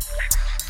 Let's go.